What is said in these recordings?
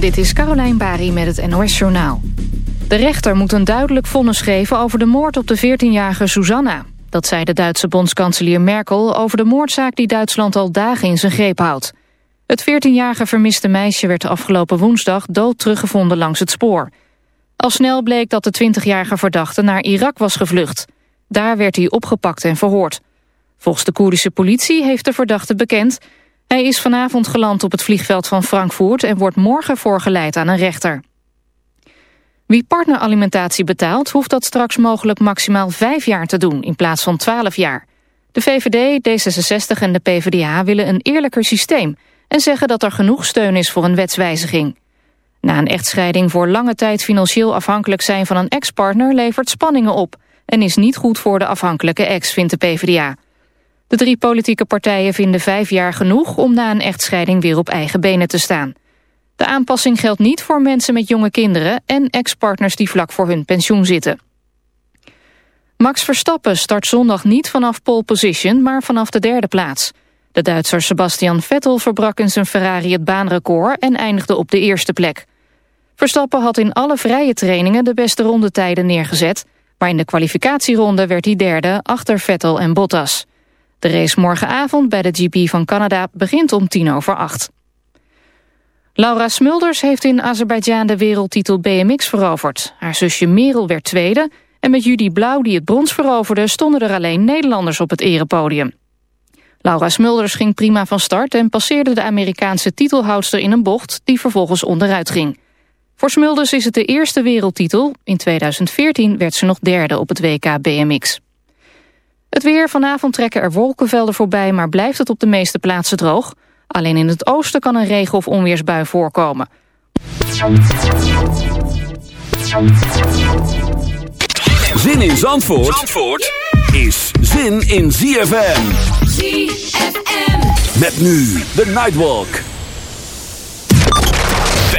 dit is Carolijn Bari met het NOS Journaal. De rechter moet een duidelijk vonnis geven over de moord op de 14-jarige Susanna. Dat zei de Duitse bondskanselier Merkel over de moordzaak die Duitsland al dagen in zijn greep houdt. Het 14-jarige vermiste meisje werd afgelopen woensdag dood teruggevonden langs het spoor. Al snel bleek dat de 20-jarige verdachte naar Irak was gevlucht. Daar werd hij opgepakt en verhoord. Volgens de Koerdische politie heeft de verdachte bekend hij is vanavond geland op het vliegveld van Frankfurt... en wordt morgen voorgeleid aan een rechter. Wie partneralimentatie betaalt, hoeft dat straks mogelijk maximaal vijf jaar te doen... in plaats van twaalf jaar. De VVD, D66 en de PvdA willen een eerlijker systeem... en zeggen dat er genoeg steun is voor een wetswijziging. Na een echtscheiding voor lange tijd financieel afhankelijk zijn van een ex-partner... levert spanningen op en is niet goed voor de afhankelijke ex, vindt de PvdA. De drie politieke partijen vinden vijf jaar genoeg om na een echtscheiding weer op eigen benen te staan. De aanpassing geldt niet voor mensen met jonge kinderen en ex-partners die vlak voor hun pensioen zitten. Max Verstappen start zondag niet vanaf pole position, maar vanaf de derde plaats. De Duitser Sebastian Vettel verbrak in zijn Ferrari het baanrecord en eindigde op de eerste plek. Verstappen had in alle vrije trainingen de beste rondetijden neergezet, maar in de kwalificatieronde werd hij derde achter Vettel en Bottas. De race morgenavond bij de GP van Canada begint om tien over acht. Laura Smulders heeft in Azerbeidzjan de wereldtitel BMX veroverd. Haar zusje Merel werd tweede en met Judy Blauw die het brons veroverde... stonden er alleen Nederlanders op het erepodium. Laura Smulders ging prima van start en passeerde de Amerikaanse titelhoudster in een bocht... die vervolgens onderuit ging. Voor Smulders is het de eerste wereldtitel. In 2014 werd ze nog derde op het WK BMX. Het weer, vanavond trekken er wolkenvelden voorbij... maar blijft het op de meeste plaatsen droog. Alleen in het oosten kan een regen- of onweersbui voorkomen. Zin in Zandvoort, Zandvoort is zin in ZFM. ZFM. Met nu de Nightwalk.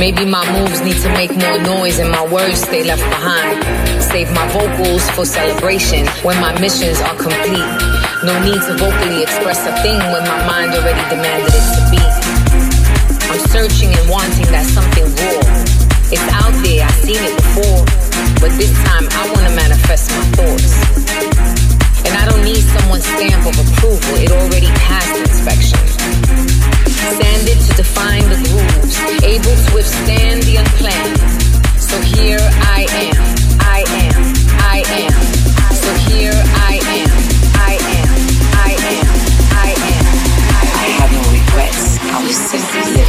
Maybe my moves need to make more noise and my words stay left behind. Save my vocals for celebration when my missions are complete. No need to vocally express a thing when my mind already demanded it to be. I'm searching and wanting that something raw. It's out there, I've seen it before. But this time I wanna manifest my thoughts. And I don't need someone's stamp of approval, it already passed inspection sanded to define the grooves, able to withstand the unplanned. So here I am, I am, I am. So here I am, I am, I am, I am. I have no regrets. I was simply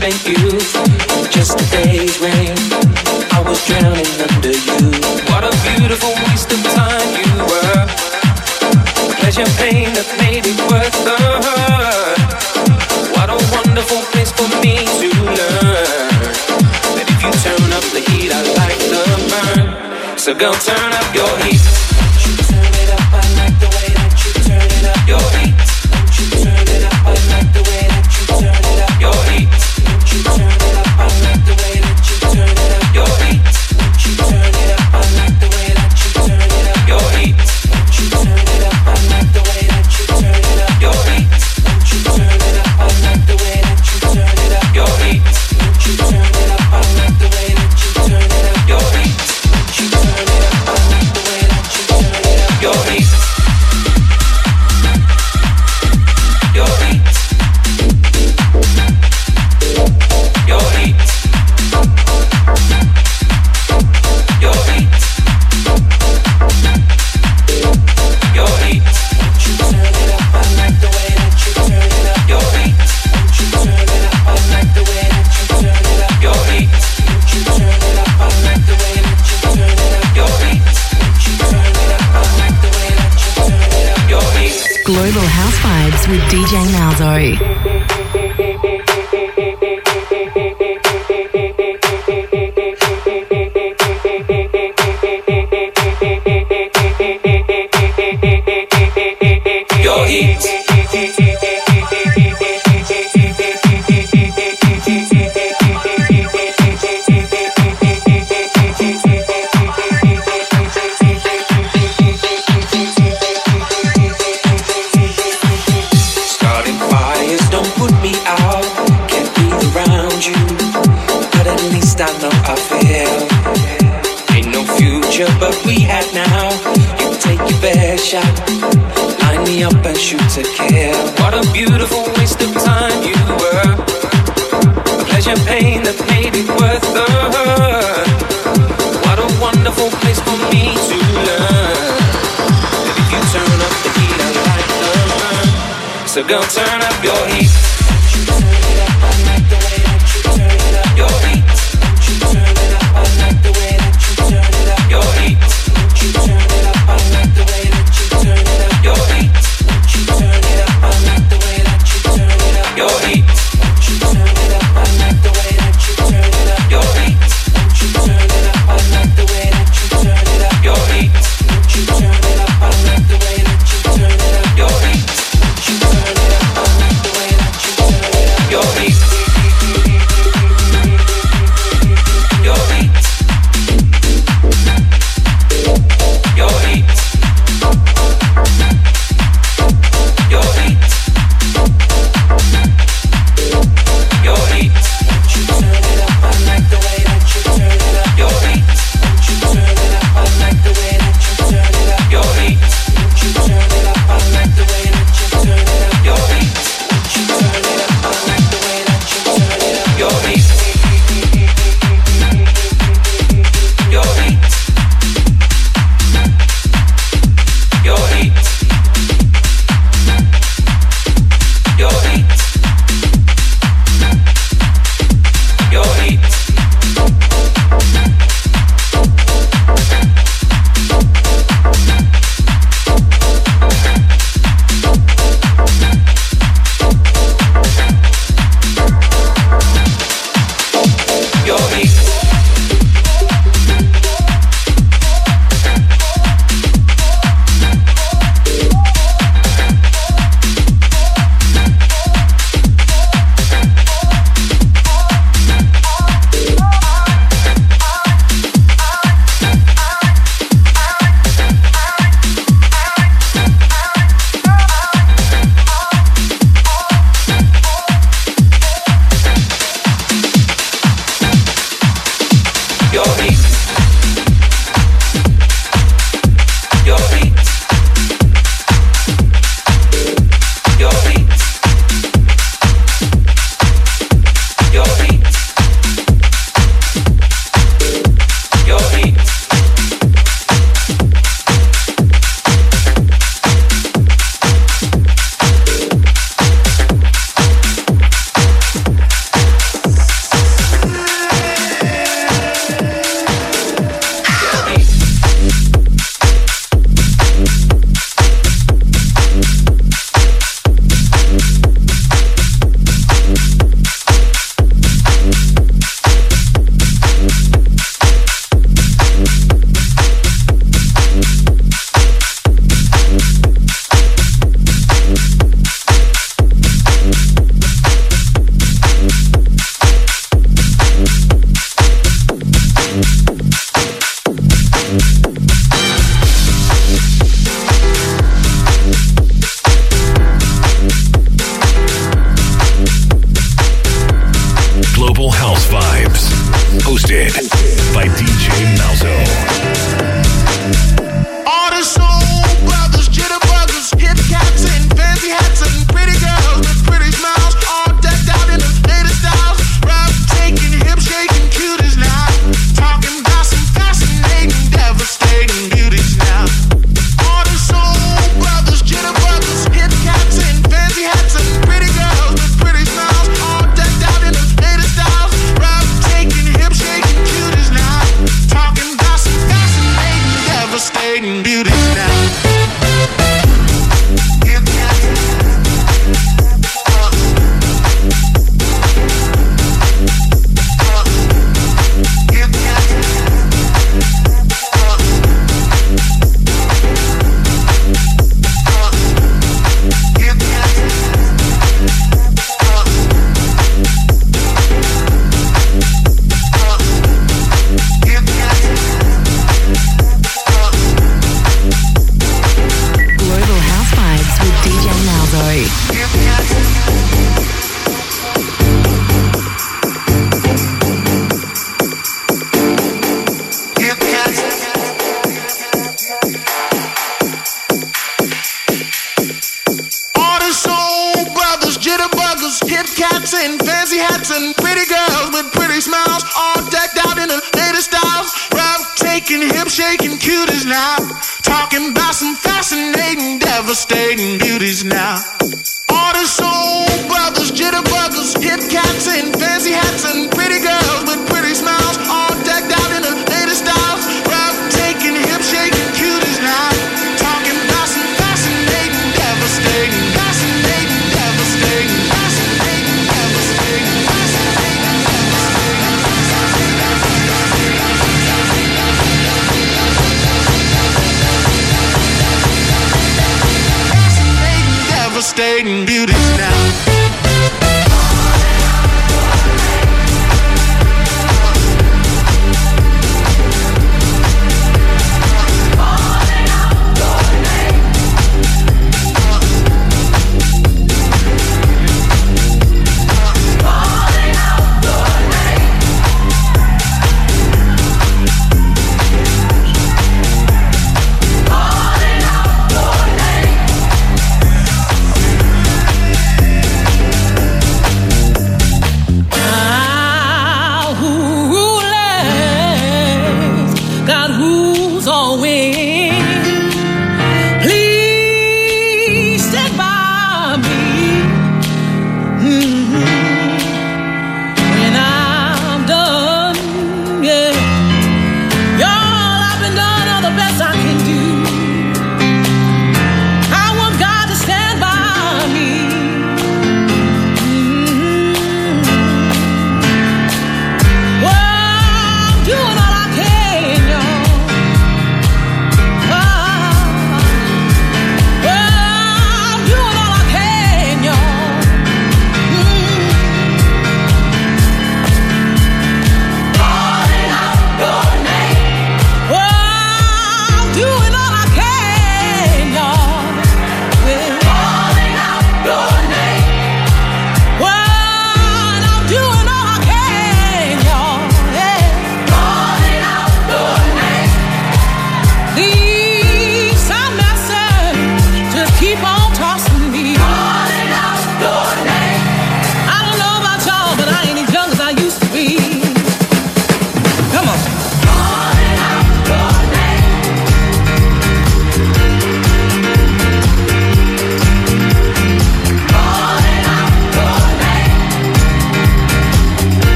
Thank you just a day's rain. I was drowning under you. What a beautiful waste of time you were. Pleasure, pain that made it worth the hurt. What a wonderful place for me to learn. That if you turn up the heat, I like the burn. So go turn up your heat. with DJ Malzo. What a beautiful waste of time you were. Pleasure pain that made it worth the hurt. What a wonderful place for me to learn. If you turn up the heat, I like the burn. So go turn up your heat.